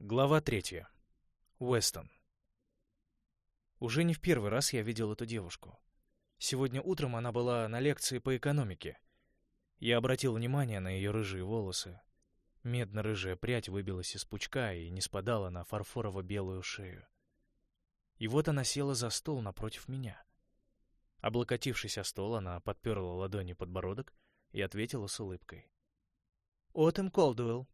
Глава третья. Уэстон. Уже не в первый раз я видел эту девушку. Сегодня утром она была на лекции по экономике. Я обратил внимание на ее рыжие волосы. Медно-рыжая прядь выбилась из пучка и не спадала на фарфорово-белую шею. И вот она села за стол напротив меня. Облокотившись о стол, она подперла ладони подбородок и ответила с улыбкой. «Отем Колдуэлл».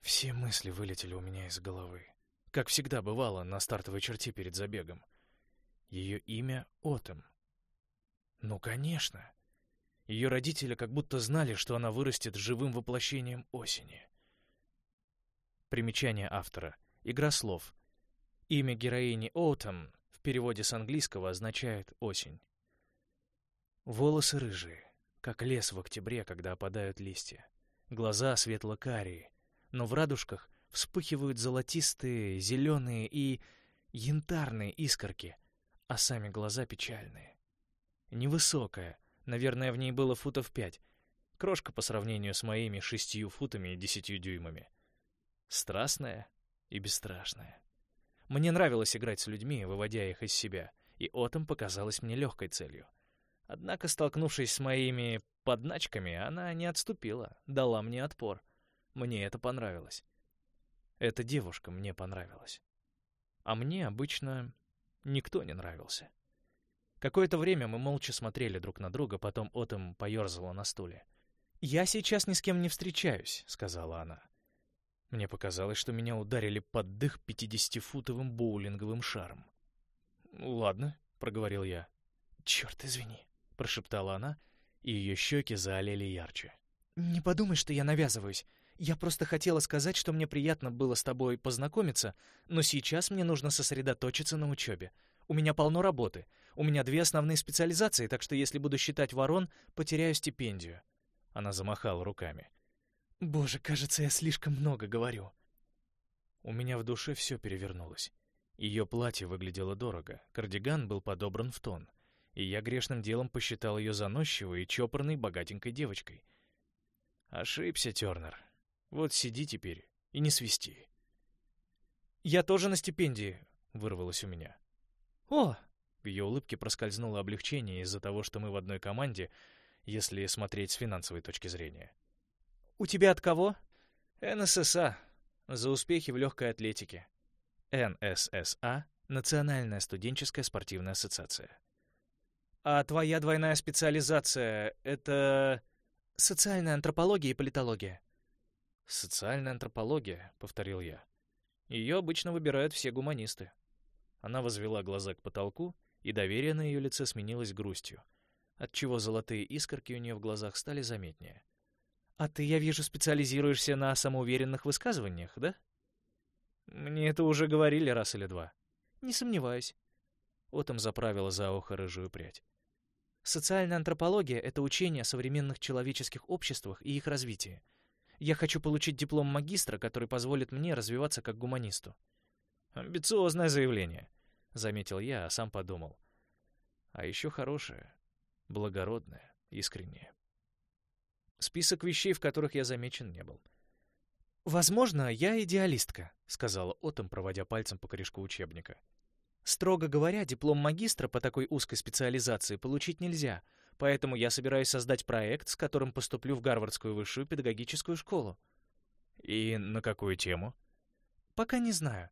Все мысли вылетели у меня из головы. Как всегда бывало на стартовой черте перед забегом. Ее имя Отем. Ну, конечно. Ее родители как будто знали, что она вырастет живым воплощением осени. Примечание автора. Игра слов. Имя героини Оутом в переводе с английского означает «осень». Волосы рыжие, как лес в октябре, когда опадают листья. Глаза светло-карие, но в радужках вспыхивают золотистые, зеленые и янтарные искорки, а сами глаза печальные. Невысокая, наверное, в ней было футов пять, крошка по сравнению с моими шестью футами и десятью дюймами. Страстная и бесстрашная. Мне нравилось играть с людьми, выводя их из себя, и Отом показалась мне легкой целью. Однако, столкнувшись с моими подначками, она не отступила, дала мне отпор. Мне это понравилось. Эта девушка мне понравилась. А мне обычно никто не нравился. Какое-то время мы молча смотрели друг на друга, потом Отом поерзала на стуле. «Я сейчас ни с кем не встречаюсь», — сказала она. Мне показалось, что меня ударили под дых пятидесятифутовым боулинговым шаром. «Ладно», — проговорил я. «Черт, извини», — прошептала она, и ее щеки заолели ярче. «Не подумай, что я навязываюсь. Я просто хотела сказать, что мне приятно было с тобой познакомиться, но сейчас мне нужно сосредоточиться на учебе. У меня полно работы. У меня две основные специализации, так что если буду считать ворон, потеряю стипендию. Она замахала руками. Боже, кажется, я слишком много говорю. У меня в душе все перевернулось. Ее платье выглядело дорого, кардиган был подобран в тон, и я грешным делом посчитал ее заносчивой и чопорной богатенькой девочкой. Ошибся, Тернер. Вот сиди теперь и не свисти. «Я тоже на стипендии», — вырвалось у меня. «О!» — в ее улыбке проскользнуло облегчение из-за того, что мы в одной команде, если смотреть с финансовой точки зрения. «У тебя от кого?» «НССА. За успехи в легкой атлетике». НССА — Национальная студенческая спортивная ассоциация. «А твоя двойная специализация — это...» «Социальная антропология и политология». «Социальная антропология», — повторил я. «Ее обычно выбирают все гуманисты». Она возвела глаза к потолку, и доверие на ее лице сменилось грустью, отчего золотые искорки у нее в глазах стали заметнее. «А ты, я вижу, специализируешься на самоуверенных высказываниях, да?» «Мне это уже говорили раз или два». «Не сомневаюсь». Отом заправила за ухо рыжую прядь. «Социальная антропология — это учение о современных человеческих обществах и их развитии. Я хочу получить диплом магистра, который позволит мне развиваться как гуманисту». «Амбициозное заявление», — заметил я, а сам подумал. «А еще хорошее, благородное, искреннее». Список вещей, в которых я замечен, не был. «Возможно, я идеалистка», — сказала Отом, проводя пальцем по корешку учебника. «Строго говоря, диплом магистра по такой узкой специализации получить нельзя, поэтому я собираюсь создать проект, с которым поступлю в Гарвардскую высшую педагогическую школу». «И на какую тему?» «Пока не знаю.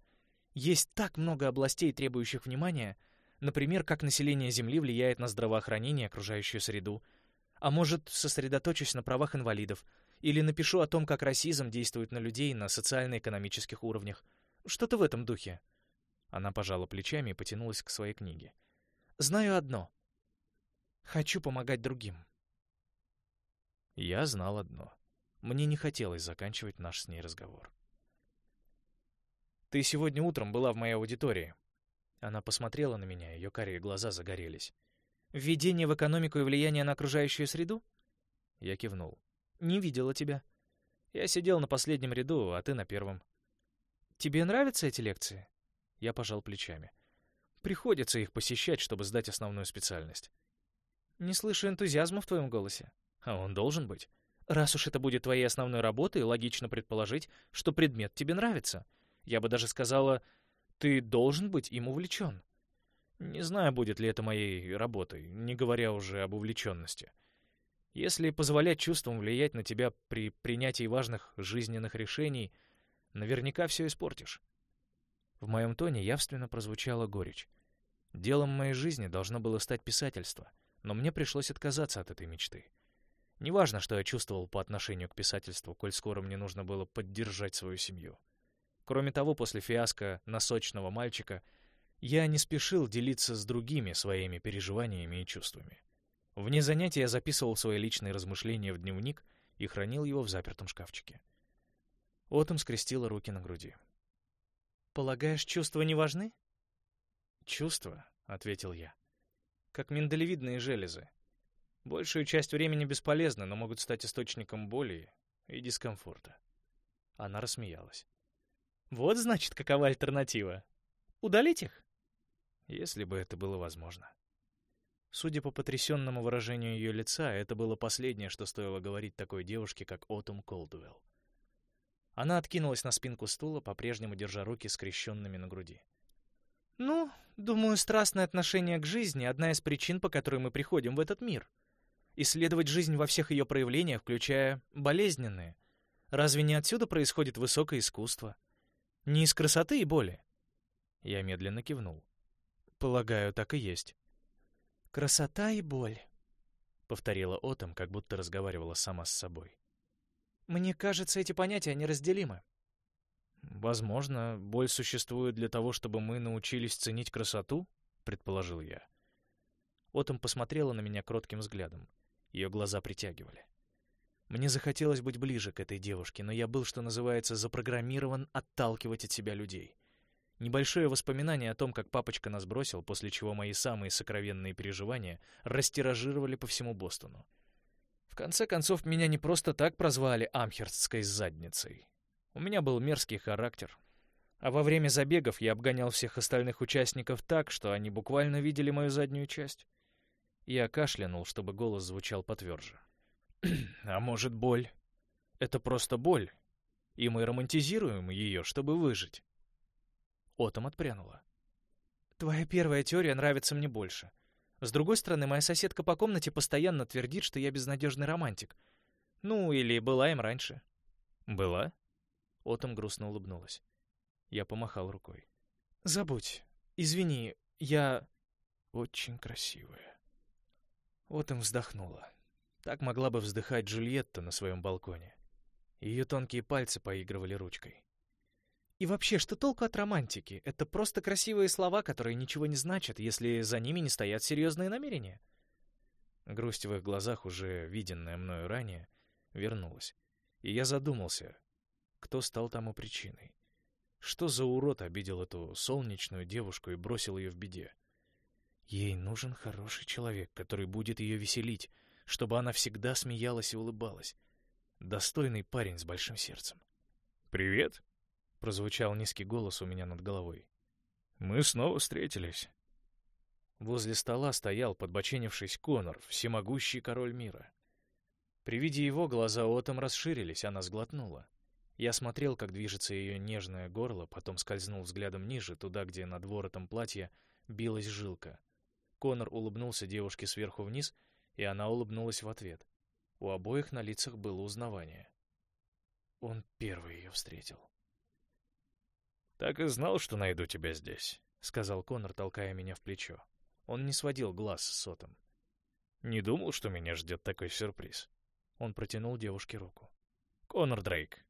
Есть так много областей, требующих внимания, например, как население Земли влияет на здравоохранение и окружающую среду, а может, сосредоточусь на правах инвалидов или напишу о том, как расизм действует на людей на социально-экономических уровнях. Что-то в этом духе. Она пожала плечами и потянулась к своей книге. Знаю одно. Хочу помогать другим. Я знал одно. Мне не хотелось заканчивать наш с ней разговор. «Ты сегодня утром была в моей аудитории». Она посмотрела на меня, ее карие глаза загорелись. Введение в экономику и влияние на окружающую среду? Я кивнул. Не видела тебя. Я сидел на последнем ряду, а ты на первом. Тебе нравятся эти лекции? Я пожал плечами. Приходится их посещать, чтобы сдать основную специальность. Не слышу энтузиазма в твоем голосе. А он должен быть. Раз уж это будет твоей основной работой, логично предположить, что предмет тебе нравится. Я бы даже сказала, ты должен быть им увлечен. Не знаю, будет ли это моей работой, не говоря уже об увлеченности. Если позволять чувствам влиять на тебя при принятии важных жизненных решений, наверняка все испортишь. В моем тоне явственно прозвучала горечь. Делом моей жизни должно было стать писательство, но мне пришлось отказаться от этой мечты. Неважно, что я чувствовал по отношению к писательству, коль скоро мне нужно было поддержать свою семью. Кроме того, после фиаско носочного мальчика я не спешил делиться с другими своими переживаниями и чувствами. Вне занятия я записывал свои личные размышления в дневник и хранил его в запертом шкафчике. Отом скрестила руки на груди. «Полагаешь, чувства не важны?» «Чувства», — ответил я, — «как миндалевидные железы. Большую часть времени бесполезны, но могут стать источником боли и дискомфорта». Она рассмеялась. Вот, значит, какова альтернатива. Удалить их? Если бы это было возможно. Судя по потрясенному выражению ее лица, это было последнее, что стоило говорить такой девушке, как Отом Колдуэлл. Она откинулась на спинку стула, по-прежнему держа руки скрещенными на груди. «Ну, думаю, страстное отношение к жизни — одна из причин, по которой мы приходим в этот мир. Исследовать жизнь во всех ее проявлениях, включая болезненные. Разве не отсюда происходит высокое искусство? Не из красоты и боли. Я медленно кивнул. Полагаю, так и есть. Красота и боль, повторила Отом, как будто разговаривала сама с собой. Мне кажется, эти понятия неразделимы. Возможно, боль существует для того, чтобы мы научились ценить красоту, предположил я. Отом посмотрела на меня кротким взглядом. Ее глаза притягивали. Мне захотелось быть ближе к этой девушке, но я был, что называется, запрограммирован отталкивать от себя людей. Небольшое воспоминание о том, как папочка нас бросил, после чего мои самые сокровенные переживания растиражировали по всему Бостону. В конце концов, меня не просто так прозвали Амхерстской задницей. У меня был мерзкий характер. А во время забегов я обгонял всех остальных участников так, что они буквально видели мою заднюю часть. Я кашлянул, чтобы голос звучал потверже. А может, боль — это просто боль, и мы романтизируем ее, чтобы выжить? Отом отпрянула. Твоя первая теория нравится мне больше. С другой стороны, моя соседка по комнате постоянно твердит, что я безнадежный романтик. Ну, или была им раньше. Была? Отом грустно улыбнулась. Я помахал рукой. Забудь. Извини, я очень красивая. Отом вздохнула. Так могла бы вздыхать Джульетта на своем балконе. Ее тонкие пальцы поигрывали ручкой. И вообще, что толку от романтики? Это просто красивые слова, которые ничего не значат, если за ними не стоят серьезные намерения. Грусть в их глазах, уже виденная мною ранее, вернулась. И я задумался, кто стал тому причиной. Что за урод обидел эту солнечную девушку и бросил ее в беде? Ей нужен хороший человек, который будет ее веселить, чтобы она всегда смеялась и улыбалась. Достойный парень с большим сердцем. «Привет!» — прозвучал низкий голос у меня над головой. «Мы снова встретились». Возле стола стоял, подбоченившись, Конор, всемогущий король мира. При виде его глаза Отом расширились, она сглотнула. Я смотрел, как движется ее нежное горло, потом скользнул взглядом ниже, туда, где над воротом платья билась жилка. Конор улыбнулся девушке сверху вниз — и она улыбнулась в ответ. У обоих на лицах было узнавание. Он первый ее встретил. «Так и знал, что найду тебя здесь», — сказал Конор, толкая меня в плечо. Он не сводил глаз с сотом. «Не думал, что меня ждет такой сюрприз». Он протянул девушке руку. «Конор Дрейк».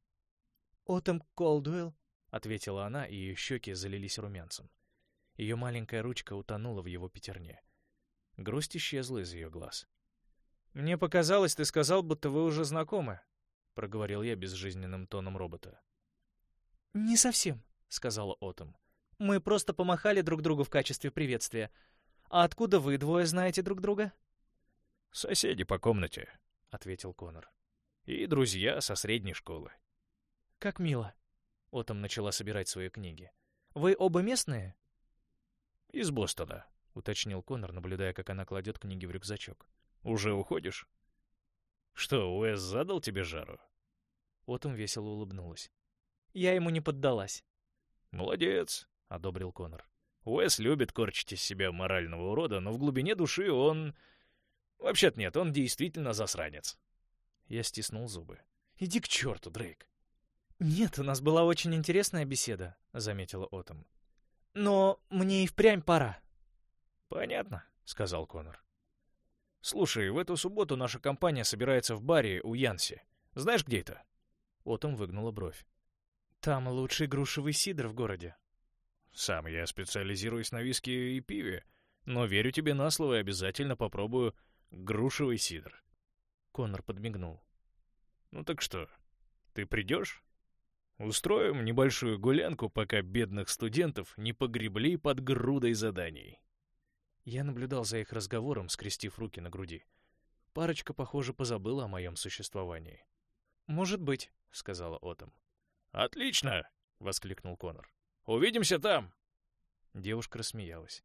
«Отом Колдуэлл», — ответила она, и ее щеки залились румянцем. Ее маленькая ручка утонула в его пятерне. Грусть исчезла из ее глаз. «Мне показалось, ты сказал, будто вы уже знакомы», — проговорил я безжизненным тоном робота. «Не совсем», — сказала Отом. «Мы просто помахали друг другу в качестве приветствия. А откуда вы двое знаете друг друга?» «Соседи по комнате», — ответил Конор. «И друзья со средней школы». «Как мило». Отом начала собирать свои книги. «Вы оба местные?» «Из Бостона», — уточнил Конор, наблюдая, как она кладет книги в рюкзачок. Уже уходишь? Что, Уэс задал тебе жару? Отом весело улыбнулась. Я ему не поддалась. «Молодец», — одобрил Конор. «Уэс любит корчить из себя морального урода, но в глубине души он... Вообще-то нет, он действительно засранец». Я стиснул зубы. «Иди к черту, Дрейк». «Нет, у нас была очень интересная беседа», — заметила Отом. «Но мне и впрямь пора». «Понятно», — сказал Конор. «Слушай, в эту субботу наша компания собирается в баре у Янси. Знаешь, где это?» Отом выгнула бровь. «Там лучший грушевый сидр в городе». «Сам я специализируюсь на виске и пиве, но верю тебе на слово и обязательно попробую грушевый сидр». Конор подмигнул. «Ну так что, ты придешь?» Устроим небольшую гулянку, пока бедных студентов не погребли под грудой заданий. Я наблюдал за их разговором, скрестив руки на груди. Парочка, похоже, позабыла о моем существовании. «Может быть», — сказала Отом. «Отлично!» — воскликнул Конор. «Увидимся там!» Девушка рассмеялась.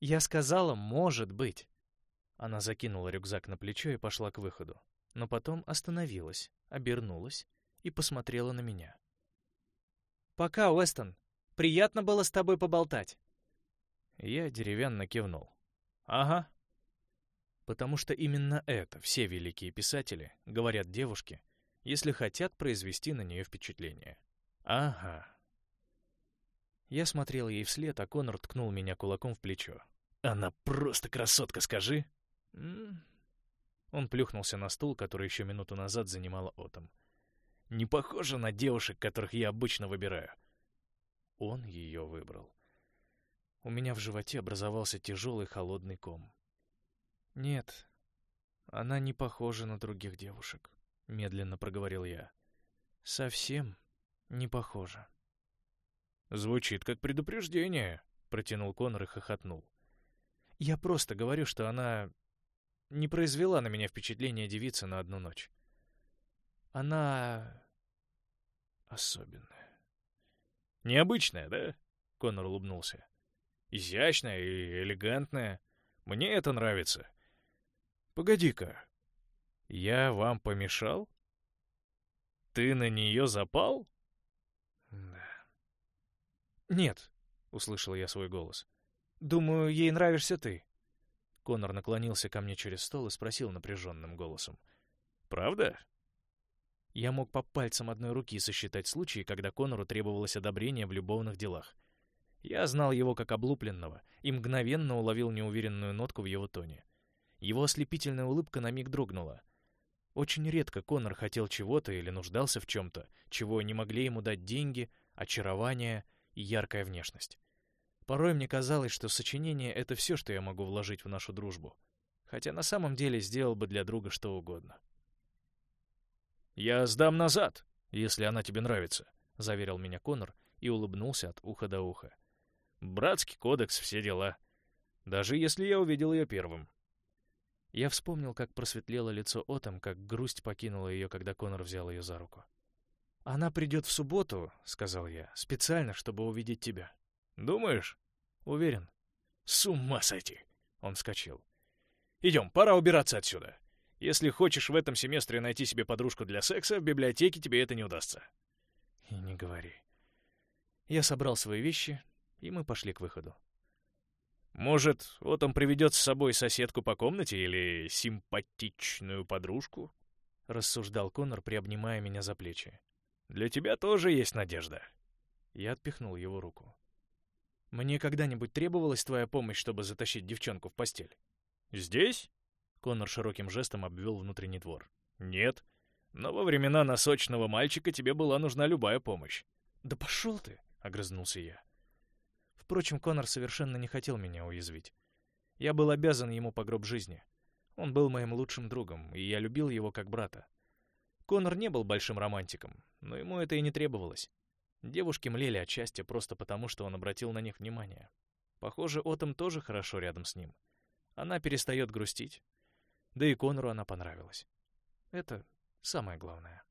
«Я сказала, может быть!» Она закинула рюкзак на плечо и пошла к выходу, но потом остановилась, обернулась и посмотрела на меня. «Пока, Уэстон. Приятно было с тобой поболтать». Я деревянно кивнул. «Ага». Потому что именно это все великие писатели говорят девушке, если хотят произвести на нее впечатление. «Ага». Я смотрел ей вслед, а Конор ткнул меня кулаком в плечо. «Она просто красотка, скажи!» Он плюхнулся на стул, который еще минуту назад занимала Отом не похожа на девушек, которых я обычно выбираю. Он ее выбрал. У меня в животе образовался тяжелый холодный ком. «Нет, она не похожа на других девушек», — медленно проговорил я. «Совсем не похожа». «Звучит как предупреждение», — протянул Конор и хохотнул. «Я просто говорю, что она не произвела на меня впечатление девицы на одну ночь. Она особенная. Необычная, да? Конор улыбнулся. Изящная и элегантная. Мне это нравится. Погоди-ка. Я вам помешал? Ты на нее запал? Да. Нет, услышал я свой голос. Думаю, ей нравишься ты. Конор наклонился ко мне через стол и спросил напряженным голосом. «Правда?» Я мог по пальцам одной руки сосчитать случаи, когда Конору требовалось одобрение в любовных делах. Я знал его как облупленного и мгновенно уловил неуверенную нотку в его тоне. Его ослепительная улыбка на миг дрогнула. Очень редко Конор хотел чего-то или нуждался в чем-то, чего не могли ему дать деньги, очарование и яркая внешность. Порой мне казалось, что сочинение — это все, что я могу вложить в нашу дружбу. Хотя на самом деле сделал бы для друга что угодно. «Я сдам назад, если она тебе нравится», — заверил меня Конор и улыбнулся от уха до уха. «Братский кодекс, все дела. Даже если я увидел ее первым». Я вспомнил, как просветлело лицо Отом, как грусть покинула ее, когда Конор взял ее за руку. «Она придет в субботу», — сказал я, — «специально, чтобы увидеть тебя». «Думаешь?» «Уверен». «С ума сойти!» — он вскочил. «Идем, пора убираться отсюда. Если хочешь в этом семестре найти себе подружку для секса, в библиотеке тебе это не удастся. И не говори. Я собрал свои вещи, и мы пошли к выходу. Может, вот он приведет с собой соседку по комнате или симпатичную подружку? Рассуждал Конор, приобнимая меня за плечи. Для тебя тоже есть надежда. Я отпихнул его руку. Мне когда-нибудь требовалась твоя помощь, чтобы затащить девчонку в постель? Здесь? Конор широким жестом обвел внутренний двор. «Нет. Но во времена носочного мальчика тебе была нужна любая помощь». «Да пошел ты!» — огрызнулся я. Впрочем, Конор совершенно не хотел меня уязвить. Я был обязан ему по гроб жизни. Он был моим лучшим другом, и я любил его как брата. Конор не был большим романтиком, но ему это и не требовалось. Девушки млели от счастья просто потому, что он обратил на них внимание. Похоже, Отом тоже хорошо рядом с ним. Она перестает грустить, да и Конору она понравилась. Это самое главное.